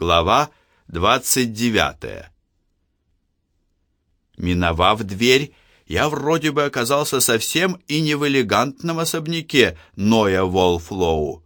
Глава 29. Миновав дверь, я вроде бы оказался совсем и не в элегантном особняке Ноя Волфлоу.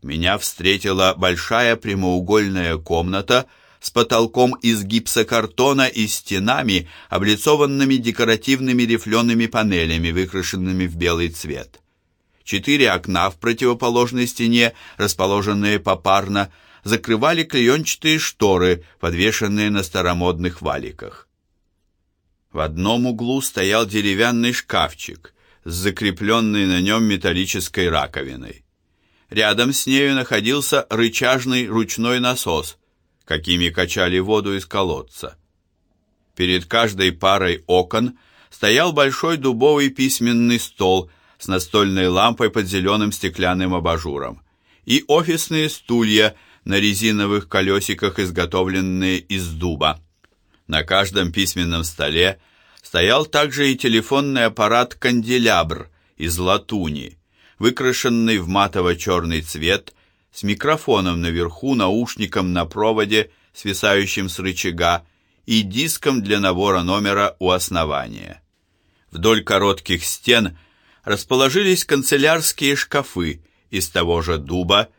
Меня встретила большая прямоугольная комната с потолком из гипсокартона и стенами, облицованными декоративными рифлеными панелями, выкрашенными в белый цвет. Четыре окна в противоположной стене, расположенные попарно, закрывали клеенчатые шторы, подвешенные на старомодных валиках. В одном углу стоял деревянный шкафчик с закрепленной на нем металлической раковиной. Рядом с нею находился рычажный ручной насос, какими качали воду из колодца. Перед каждой парой окон стоял большой дубовый письменный стол с настольной лампой под зеленым стеклянным абажуром и офисные стулья на резиновых колесиках, изготовленные из дуба. На каждом письменном столе стоял также и телефонный аппарат «Канделябр» из латуни, выкрашенный в матово-черный цвет, с микрофоном наверху, наушником на проводе, свисающим с рычага, и диском для набора номера у основания. Вдоль коротких стен расположились канцелярские шкафы из того же дуба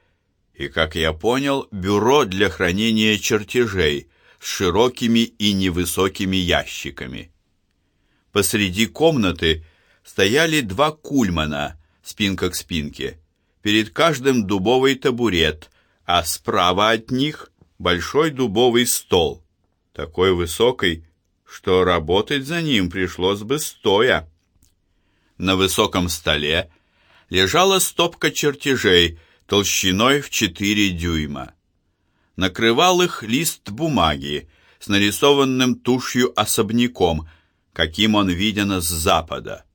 и, как я понял, бюро для хранения чертежей с широкими и невысокими ящиками. Посреди комнаты стояли два кульмана, спинка к спинке. Перед каждым дубовый табурет, а справа от них большой дубовый стол, такой высокий, что работать за ним пришлось бы стоя. На высоком столе лежала стопка чертежей толщиной в 4 дюйма. Накрывал их лист бумаги с нарисованным тушью особняком, каким он виден с запада.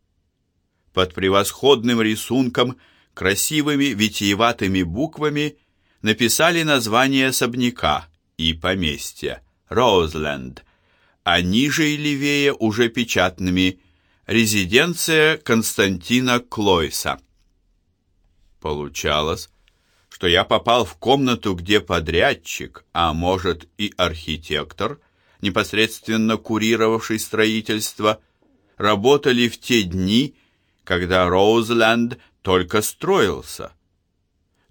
Под превосходным рисунком, красивыми витиеватыми буквами написали название особняка и поместья Роузленд, а ниже и левее уже печатными резиденция Константина Клойса. Получалось, что я попал в комнату, где подрядчик, а может и архитектор, непосредственно курировавший строительство, работали в те дни, когда Роузленд только строился.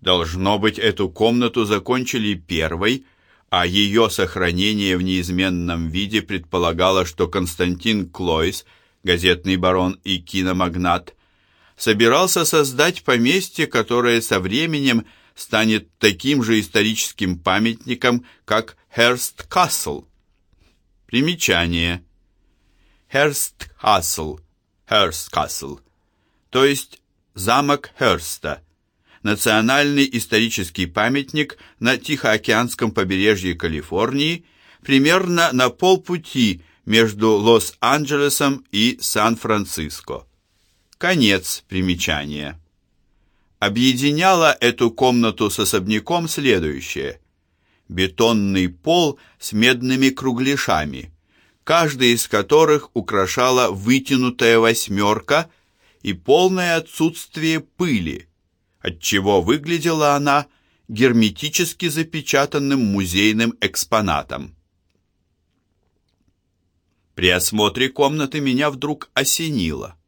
Должно быть, эту комнату закончили первой, а ее сохранение в неизменном виде предполагало, что Константин Клойс, газетный барон и киномагнат, собирался создать поместье, которое со временем – станет таким же историческим памятником, как Херст Касл. Примечание. Херст Касл, Херст Касл, то есть замок Херста, национальный исторический памятник на Тихоокеанском побережье Калифорнии, примерно на полпути между Лос-Анджелесом и Сан-Франциско. Конец примечания. Объединяло эту комнату с особняком следующее. Бетонный пол с медными кругляшами, каждый из которых украшала вытянутая восьмерка и полное отсутствие пыли, отчего выглядела она герметически запечатанным музейным экспонатом. При осмотре комнаты меня вдруг осенило –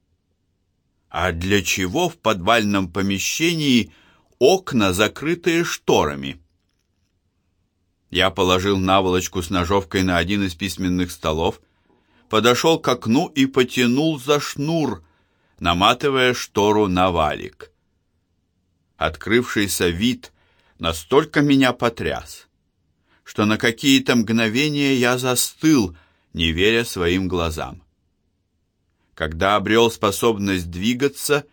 а для чего в подвальном помещении окна, закрытые шторами? Я положил наволочку с ножовкой на один из письменных столов, подошел к окну и потянул за шнур, наматывая штору на валик. Открывшийся вид настолько меня потряс, что на какие-то мгновения я застыл, не веря своим глазам когда обрел способность двигаться,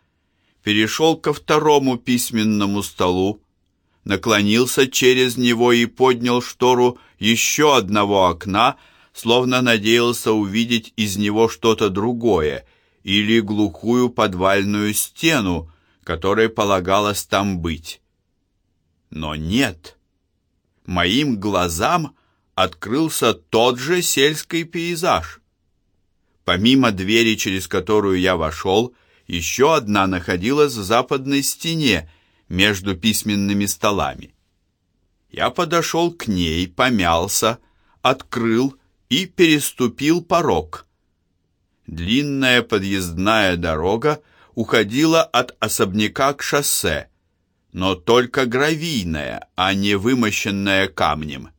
перешел ко второму письменному столу, наклонился через него и поднял штору еще одного окна, словно надеялся увидеть из него что-то другое или глухую подвальную стену, которой полагалось там быть. Но нет. Моим глазам открылся тот же сельский пейзаж. Помимо двери, через которую я вошел, еще одна находилась в западной стене между письменными столами. Я подошел к ней, помялся, открыл и переступил порог. Длинная подъездная дорога уходила от особняка к шоссе, но только гравийная, а не вымощенная камнем.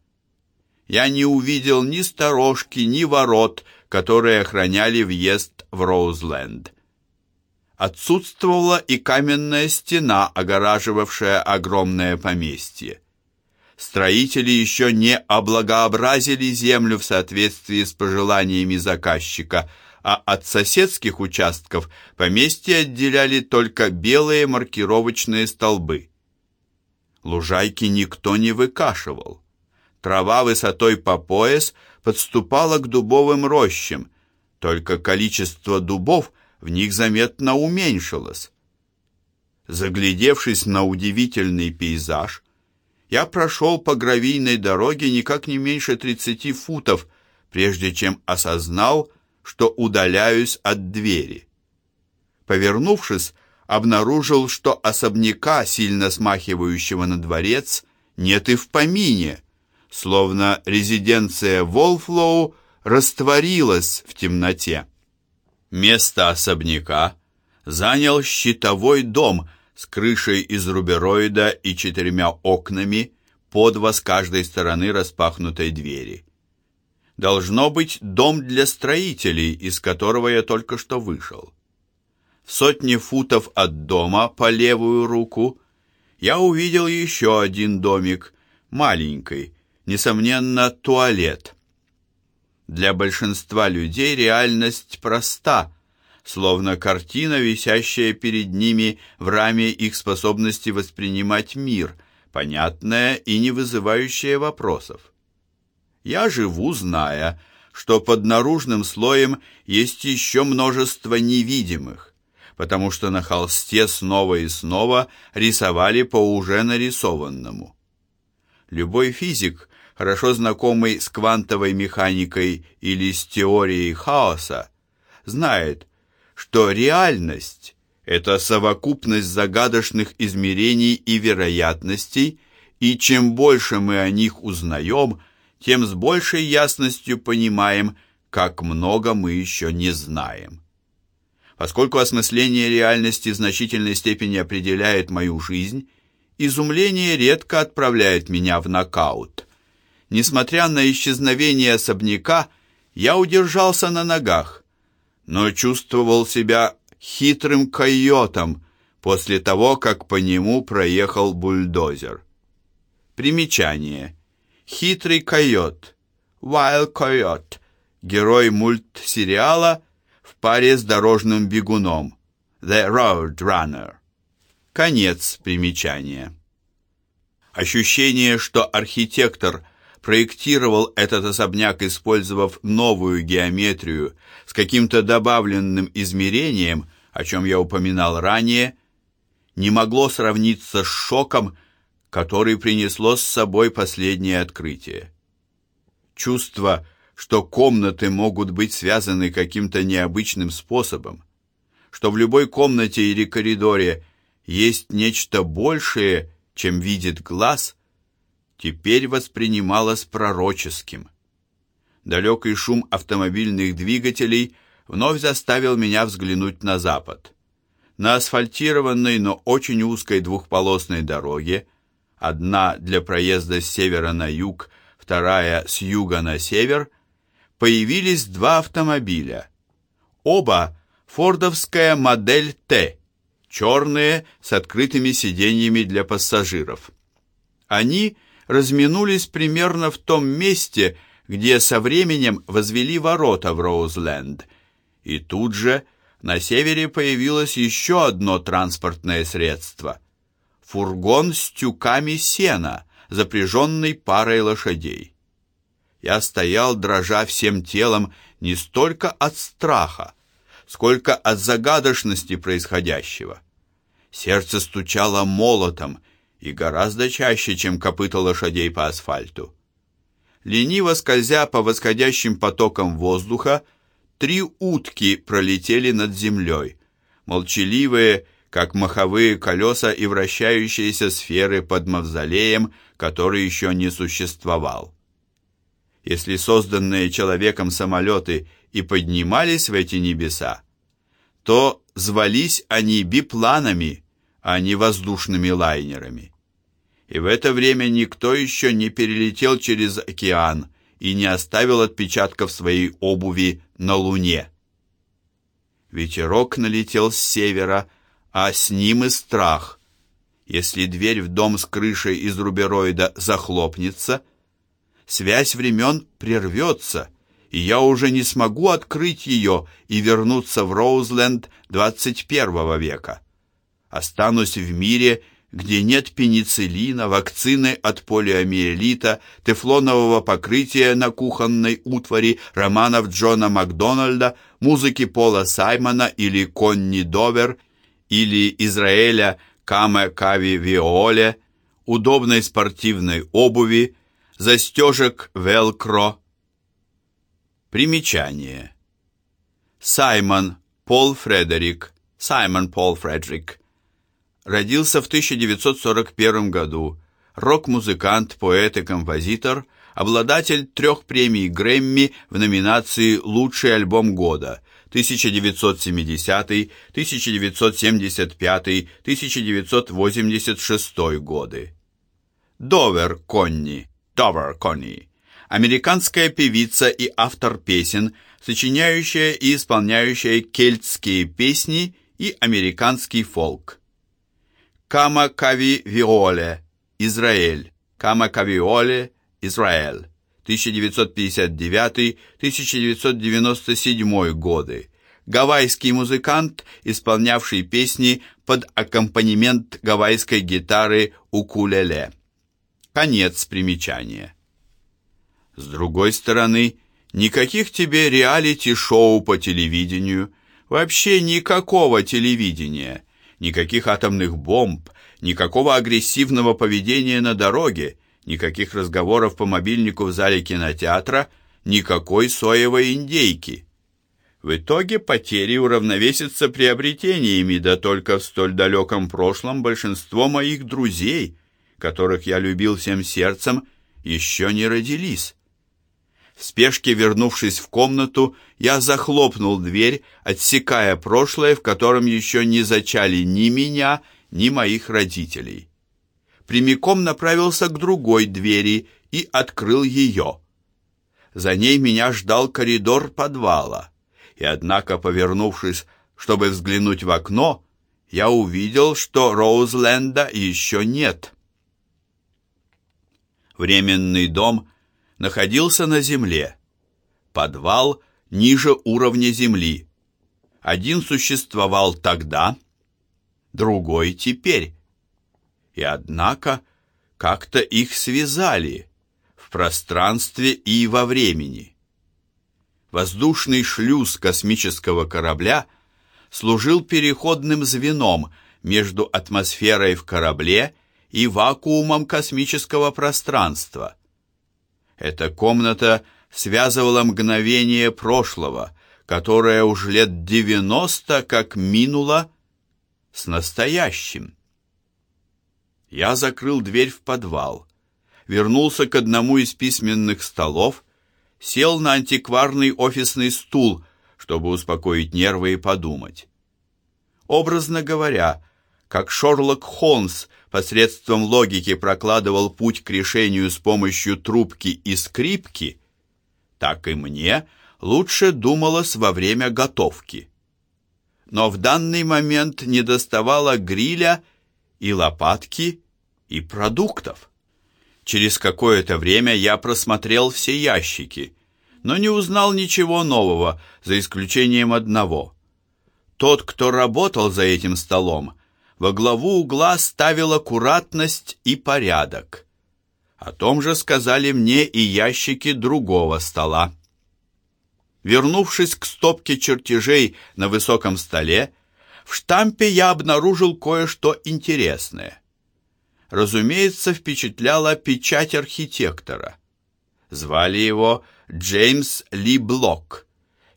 Я не увидел ни сторожки, ни ворот, которые охраняли въезд в Роузленд. Отсутствовала и каменная стена, огораживавшая огромное поместье. Строители еще не облагообразили землю в соответствии с пожеланиями заказчика, а от соседских участков поместье отделяли только белые маркировочные столбы. Лужайки никто не выкашивал. Трава высотой по пояс подступала к дубовым рощам, только количество дубов в них заметно уменьшилось. Заглядевшись на удивительный пейзаж, я прошел по гравийной дороге никак не меньше 30 футов, прежде чем осознал, что удаляюсь от двери. Повернувшись, обнаружил, что особняка, сильно смахивающего на дворец, нет и в помине, словно резиденция Волфлоу растворилась в темноте. Место особняка занял щитовой дом с крышей из рубероида и четырьмя окнами, по два с каждой стороны распахнутой двери. Должно быть дом для строителей, из которого я только что вышел. В сотне футов от дома по левую руку я увидел еще один домик, маленький, несомненно, туалет. Для большинства людей реальность проста, словно картина, висящая перед ними в раме их способности воспринимать мир, понятная и не вызывающая вопросов. Я живу, зная, что под наружным слоем есть еще множество невидимых, потому что на холсте снова и снова рисовали по уже нарисованному. Любой физик хорошо знакомый с квантовой механикой или с теорией хаоса, знает, что реальность – это совокупность загадочных измерений и вероятностей, и чем больше мы о них узнаем, тем с большей ясностью понимаем, как много мы еще не знаем. Поскольку осмысление реальности в значительной степени определяет мою жизнь, изумление редко отправляет меня в нокаут – Несмотря на исчезновение особняка, я удержался на ногах, но чувствовал себя хитрым койотом после того, как по нему проехал бульдозер. Примечание. Хитрый койот. Wild Coyote. Герой мультсериала в паре с дорожным бегуном. The Road Runner. Конец примечания. Ощущение, что архитектор – проектировал этот особняк, использовав новую геометрию с каким-то добавленным измерением, о чем я упоминал ранее, не могло сравниться с шоком, который принесло с собой последнее открытие. Чувство, что комнаты могут быть связаны каким-то необычным способом, что в любой комнате или коридоре есть нечто большее, чем видит глаз – теперь воспринималось пророческим. Далекий шум автомобильных двигателей вновь заставил меня взглянуть на запад. На асфальтированной, но очень узкой двухполосной дороге, одна для проезда с севера на юг, вторая с юга на север, появились два автомобиля. Оба фордовская модель Т, черные с открытыми сиденьями для пассажиров. Они разминулись примерно в том месте, где со временем возвели ворота в Роузленд. И тут же на севере появилось еще одно транспортное средство – фургон с тюками сена, запряженный парой лошадей. Я стоял, дрожа всем телом, не столько от страха, сколько от загадочности происходящего. Сердце стучало молотом, и гораздо чаще, чем копыта лошадей по асфальту. Лениво скользя по восходящим потокам воздуха, три утки пролетели над землей, молчаливые, как маховые колеса и вращающиеся сферы под мавзолеем, который еще не существовал. Если созданные человеком самолеты и поднимались в эти небеса, то звались они бипланами, а не воздушными лайнерами. И в это время никто еще не перелетел через океан и не оставил отпечатков своей обуви на Луне. Ветерок налетел с севера, а с ним и страх. Если дверь в дом с крышей из рубероида захлопнется, связь времен прервется, и я уже не смогу открыть ее и вернуться в Роузленд 21 века. Останусь в мире, где нет пенициллина, вакцины от полиомиелита, тефлонового покрытия на кухонной утвари, романов Джона Макдональда, музыки Пола Саймона или Конни Довер, или Израиля Каме Кави Виоле, удобной спортивной обуви, застежек велкро. Примечание. Саймон Пол Фредерик, Саймон Пол Фредерик, родился в 1941 году, рок-музыкант, поэт и композитор, обладатель трех премий Грэмми в номинации «Лучший альбом года» 1970, 1975, 1986 годы. Довер Конни, Довер Конни, американская певица и автор песен, сочиняющая и исполняющая кельтские песни и американский фолк. Кама Кави Виоле, Израиль. Кама Кавиоле, Израиль. 1959-1997 годы. Гавайский музыкант, исполнявший песни под аккомпанемент гавайской гитары укулеле. Конец примечания. С другой стороны, никаких тебе реалити-шоу по телевидению, вообще никакого телевидения – никаких атомных бомб, никакого агрессивного поведения на дороге, никаких разговоров по мобильнику в зале кинотеатра, никакой соевой индейки. В итоге потери уравновесятся приобретениями, да только в столь далеком прошлом большинство моих друзей, которых я любил всем сердцем, еще не родились. В спешке вернувшись в комнату, я захлопнул дверь, отсекая прошлое, в котором еще не зачали ни меня, ни моих родителей. Прямиком направился к другой двери и открыл ее. За ней меня ждал коридор подвала, и однако, повернувшись, чтобы взглянуть в окно, я увидел, что Роузленда еще нет. Временный дом находился на земле. Подвал ниже уровня земли. Один существовал тогда, другой теперь. И однако как-то их связали в пространстве и во времени. Воздушный шлюз космического корабля служил переходным звеном между атмосферой в корабле и вакуумом космического пространства – эта комната связывала мгновение прошлого, которое уж лет девяносто как минуло, с настоящим. Я закрыл дверь в подвал, вернулся к одному из письменных столов, сел на антикварный офисный стул, чтобы успокоить нервы и подумать. Образно говоря, как Шерлок Холмс посредством логики прокладывал путь к решению с помощью трубки и скрипки, так и мне лучше думалось во время готовки. Но в данный момент недоставало гриля и лопатки и продуктов. Через какое-то время я просмотрел все ящики, но не узнал ничего нового, за исключением одного. Тот, кто работал за этим столом, во главу угла ставил аккуратность и порядок. О том же сказали мне и ящики другого стола. Вернувшись к стопке чертежей на высоком столе, в штампе я обнаружил кое-что интересное. Разумеется, впечатляла печать архитектора. Звали его Джеймс Ли Блок.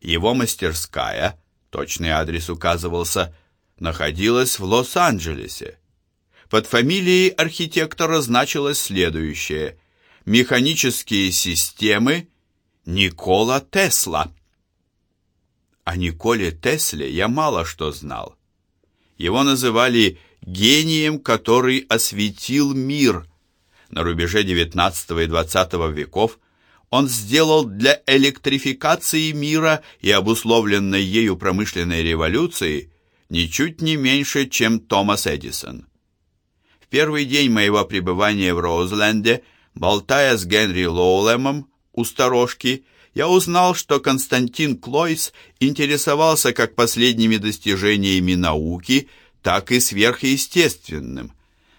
Его мастерская, точный адрес указывался, находилась в Лос-Анджелесе. Под фамилией архитектора значилось следующее: Механические системы Никола Тесла. О Николе Тесле я мало что знал. Его называли гением, который осветил мир. На рубеже XIX и XX веков он сделал для электрификации мира и обусловленной ею промышленной революции ничуть не меньше, чем Томас Эдисон. В первый день моего пребывания в Роузленде, болтая с Генри Лоулемом у сторожки, я узнал, что Константин Клойс интересовался как последними достижениями науки, так и сверхъестественным.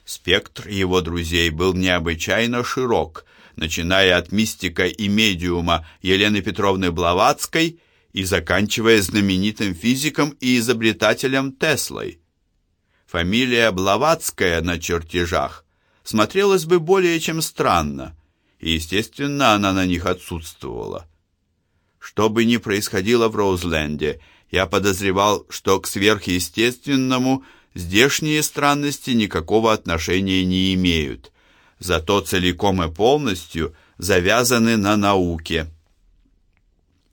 Спектр его друзей был необычайно широк, начиная от мистика и медиума Елены Петровны Блаватской и заканчивая знаменитым физиком и изобретателем Теслой. Фамилия Блаватская на чертежах смотрелась бы более чем странно, и, естественно, она на них отсутствовала. Что бы ни происходило в Роузленде, я подозревал, что к сверхъестественному здешние странности никакого отношения не имеют, зато целиком и полностью завязаны на науке.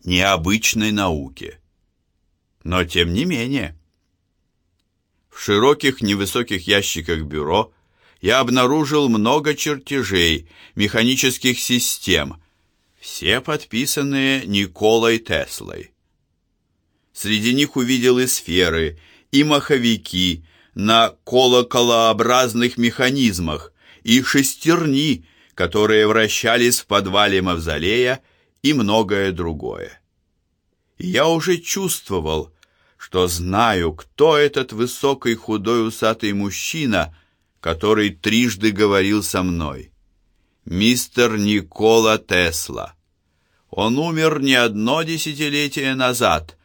Необычной науке. Но тем не менее... В широких невысоких ящиках бюро я обнаружил много чертежей, механических систем, все подписанные Николой Теслой. Среди них увидел и сферы, и маховики на колоколообразных механизмах, и шестерни, которые вращались в подвале мавзолея, и многое другое. И я уже чувствовал, что знаю, кто этот высокий худой усатый мужчина, который трижды говорил со мной. Мистер Никола Тесла. Он умер не одно десятилетие назад,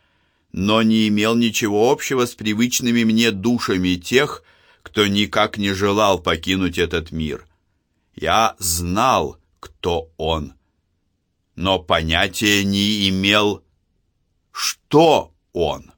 но не имел ничего общего с привычными мне душами тех, кто никак не желал покинуть этот мир. Я знал, кто он, но понятия не имел, что он.